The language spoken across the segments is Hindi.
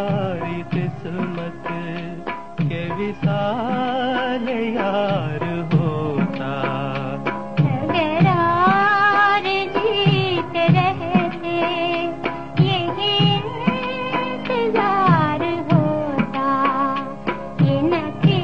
तुम्हारी किस्मत के विशाल यार होता। करार जीत रहते यही इंतज़ार होता। ये न थी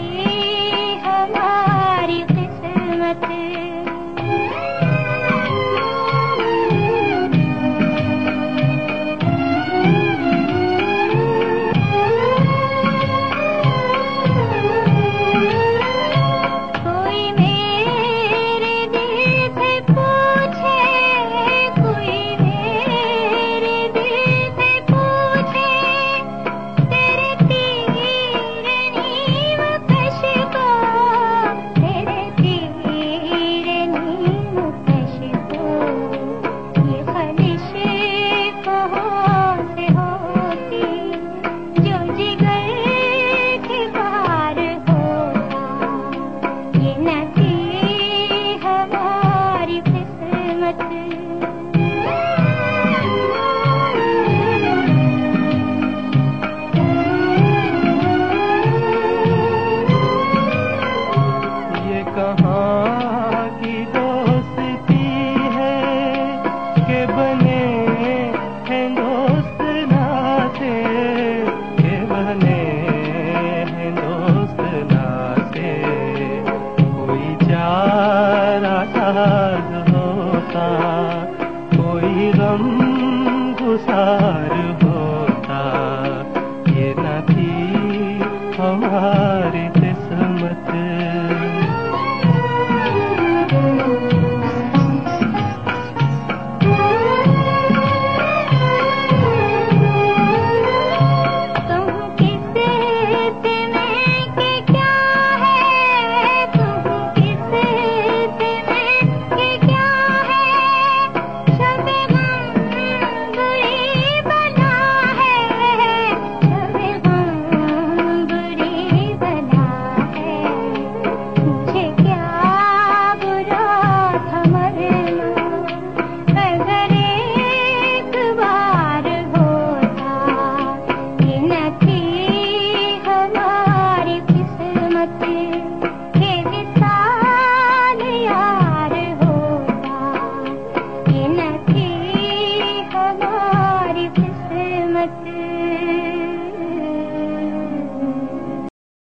साज होता कोई गम गुसार होता ये न थी हमारी